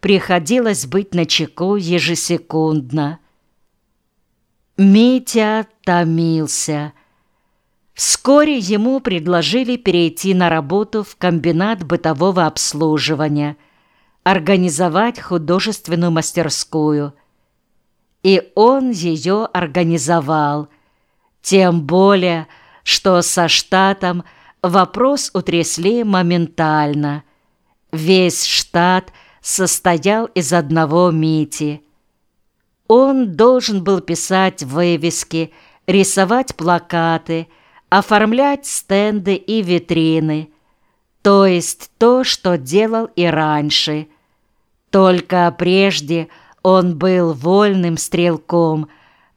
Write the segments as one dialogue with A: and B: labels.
A: приходилось быть начеку ежесекундно. Митя томился. Вскоре ему предложили перейти на работу в комбинат бытового обслуживания, организовать художественную мастерскую. И он ее организовал. Тем более, что со штатом вопрос утрясли моментально. Весь штат состоял из одного Мити. Он должен был писать вывески, рисовать плакаты, оформлять стенды и витрины, то есть то, что делал и раньше. Только прежде он был вольным стрелком,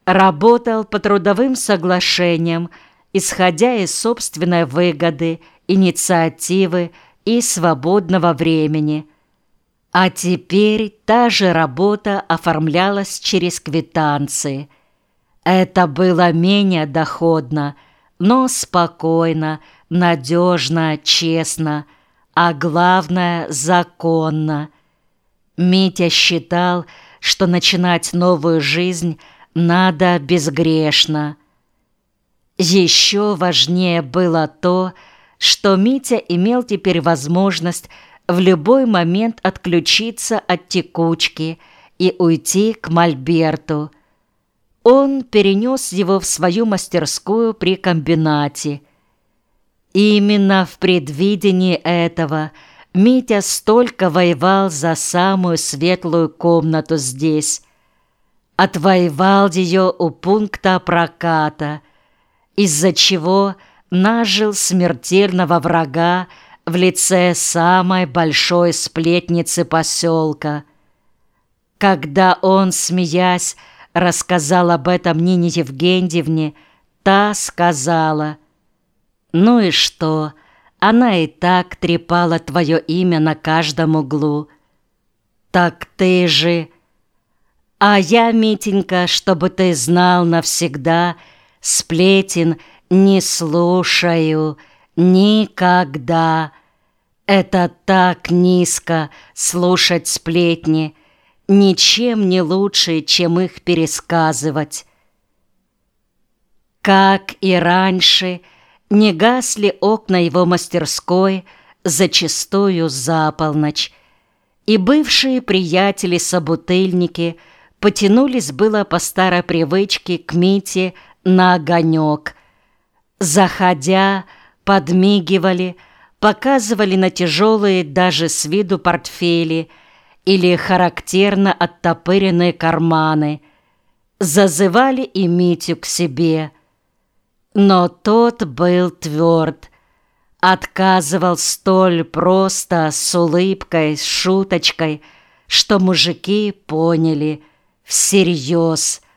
A: работал по трудовым соглашениям, исходя из собственной выгоды, инициативы и свободного времени. А теперь та же работа оформлялась через квитанции. Это было менее доходно, но спокойно, надежно, честно, а главное – законно. Митя считал, что начинать новую жизнь надо безгрешно. Еще важнее было то, что Митя имел теперь возможность в любой момент отключиться от текучки и уйти к Мольберту. Он перенес его в свою мастерскую при комбинате. Именно в предвидении этого Митя столько воевал за самую светлую комнату здесь. Отвоевал ее у пункта проката, из-за чего – нажил смертельного врага в лице самой большой сплетницы поселка. Когда он, смеясь, рассказал об этом Нине Евгеньевне, та сказала, «Ну и что, она и так трепала твое имя на каждом углу». «Так ты же...» «А я, Митенька, чтобы ты знал навсегда, сплетен — не слушаю никогда. Это так низко слушать сплетни, ничем не лучше, чем их пересказывать. Как и раньше, не гасли окна его мастерской зачастую за полночь, и бывшие приятели-собутыльники потянулись было по старой привычке к Мите на огонек – Заходя, подмигивали, показывали на тяжелые даже с виду портфели или характерно оттопыренные карманы, зазывали и Митю к себе. Но тот был тверд, отказывал столь просто, с улыбкой, с шуточкой, что мужики поняли всерьез –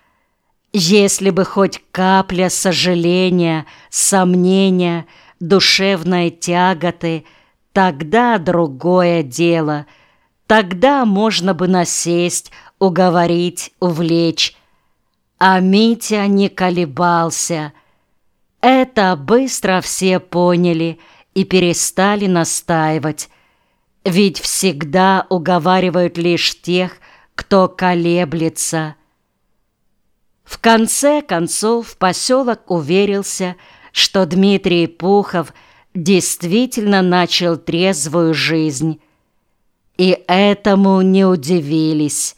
A: если бы хоть капля сожаления, сомнения, душевной тяготы, тогда другое дело. Тогда можно бы насесть, уговорить, увлечь. А Митя не колебался. Это быстро все поняли и перестали настаивать. Ведь всегда уговаривают лишь тех, кто колеблется – в конце концов поселок уверился, что Дмитрий Пухов действительно начал трезвую жизнь. И этому не удивились.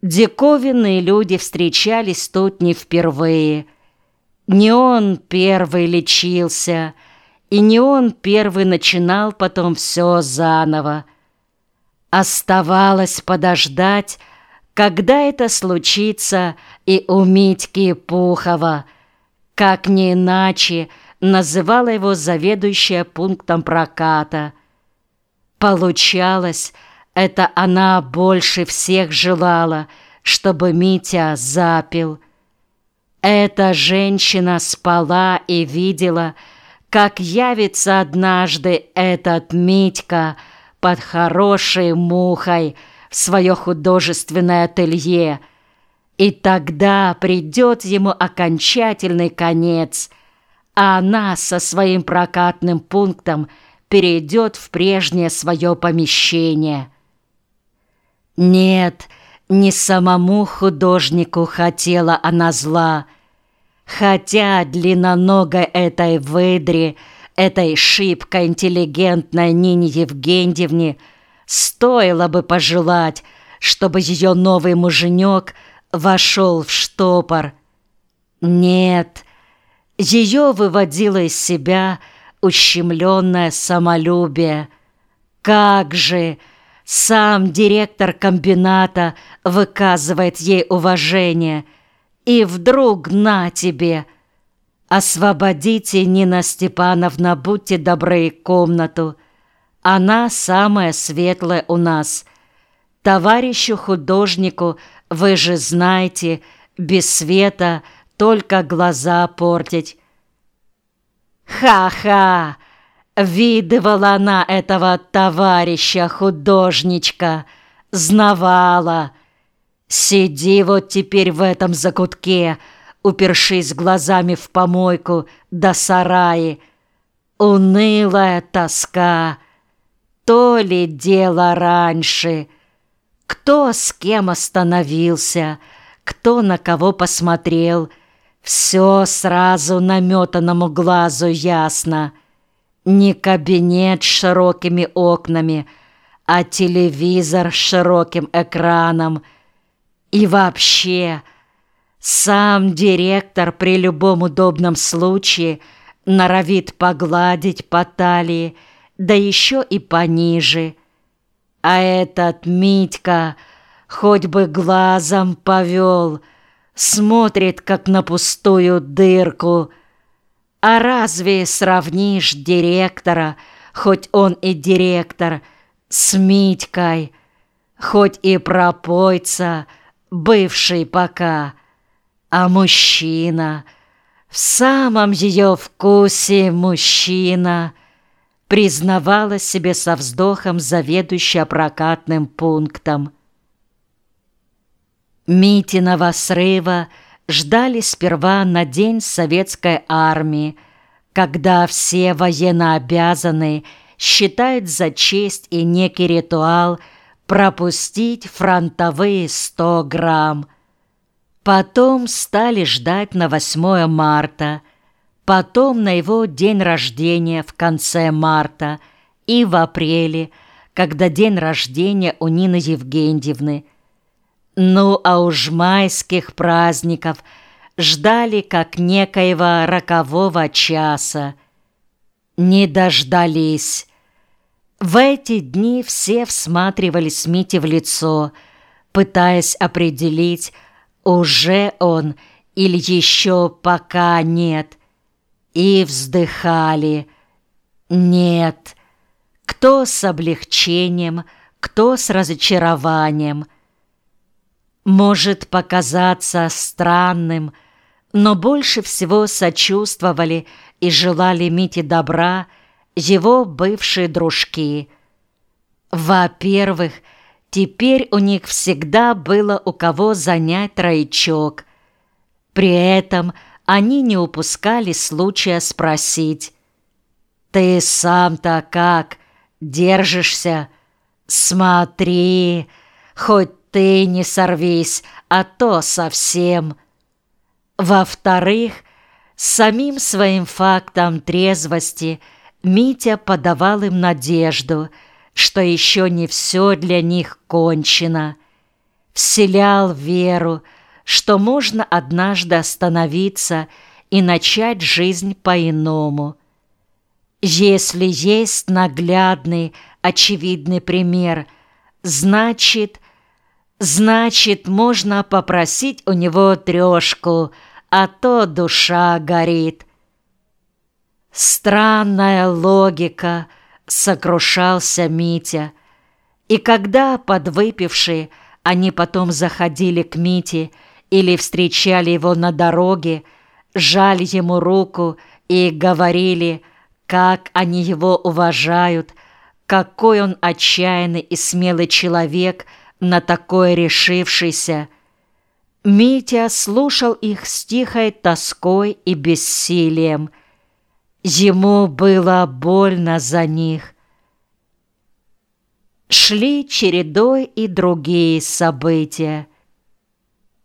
A: Диковинные люди встречались тут не впервые. Не он первый лечился, и не он первый начинал потом все заново. Оставалось подождать, когда это случится и у Митьки Пухова, как не иначе называла его заведующая пунктом проката. Получалось, это она больше всех желала, чтобы Митя запил. Эта женщина спала и видела, как явится однажды этот Митька под хорошей мухой, в свое художественное ателье, и тогда придет ему окончательный конец, а она со своим прокатным пунктом перейдет в прежнее свое помещение. Нет, не самому художнику хотела она зла, хотя длинноногой этой выдре, этой шибко интеллигентной Нине Евгеньевне стоило бы пожелать, чтобы ее новый муженек вошел в штопор. Нет, ее выводило из себя ущемленное самолюбие. Как же сам директор комбината выказывает ей уважение, и вдруг на тебе! Освободите, Нина Степановна, будьте добры, комнату. Она самая светлая у нас. Товарищу художнику, вы же знаете, без света только глаза портить. Ха-ха! Видывала она этого товарища-художничка, знавала. Сиди вот теперь в этом закутке, упершись глазами в помойку до сараи. Унылая тоска, то ли дело раньше. Кто с кем остановился, кто на кого посмотрел, все сразу наметанному глазу ясно — не кабинет с широкими окнами, а телевизор с широким экраном. И вообще, сам директор при любом удобном случае норовит погладить по талии, да еще и пониже. А этот Митька хоть бы глазом повел, смотрит, как на пустую дырку — а разве сравнишь директора, хоть он и директор, с Митькой, хоть и пропойца, бывший пока, а мужчина, в самом ее вкусе мужчина, признавала себе со вздохом заведующая прокатным пунктом. Митиного срыва – ждали сперва на День Советской Армии, когда все военнообязанные считают за честь и некий ритуал пропустить фронтовые 100 грамм. Потом стали ждать на 8 марта, потом на его день рождения в конце марта и в апреле, когда день рождения у Нины Евгеньевны – ну, а уж майских праздников ждали как некоего рокового часа. Не дождались. В эти дни все всматривались Мите в лицо, пытаясь определить, уже он или еще пока нет, и вздыхали. Нет, кто с облегчением, кто с разочарованием — может показаться странным, но больше всего сочувствовали и желали Мите добра его бывшие дружки. Во-первых, теперь у них всегда было у кого занять троечок. При этом они не упускали случая спросить «Ты сам-то как? Держишься? Смотри, хоть ты не сорвись, а то совсем. Во-вторых, самим своим фактом трезвости Митя подавал им надежду, что еще не все для них кончено. Вселял веру, что можно однажды остановиться и начать жизнь по-иному. Если есть наглядный, очевидный пример, значит, Значит, можно попросить у него трешку, а то душа горит. Странная логика, сокрушался Митя. И когда, подвыпившие, они потом заходили к Мите или встречали его на дороге, жали ему руку и говорили, как они его уважают, какой он отчаянный и смелый человек — на такое решившийся. Митя слушал их с тихой тоской и бессилием. Ему было больно за них. Шли чередой и другие события.